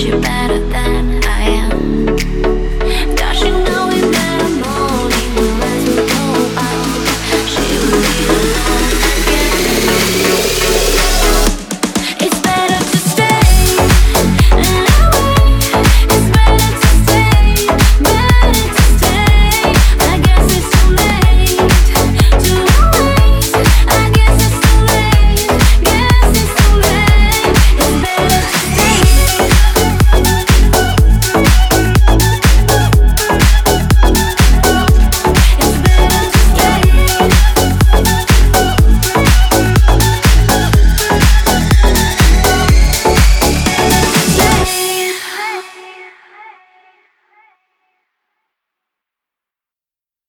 better than